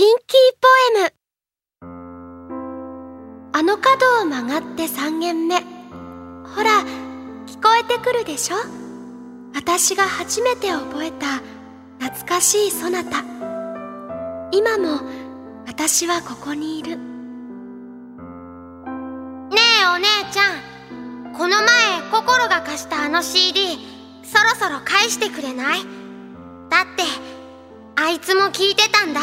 ピンキーポエム。あの角を曲がって3軒目。ほら聞こえてくるでしょ？私が初めて覚えた懐かしいそなた今も私はここにいる。ねえお姉ちゃんこの前心が貸したあの CD そろそろ返してくれない？だってあいつも聞いてたんだ。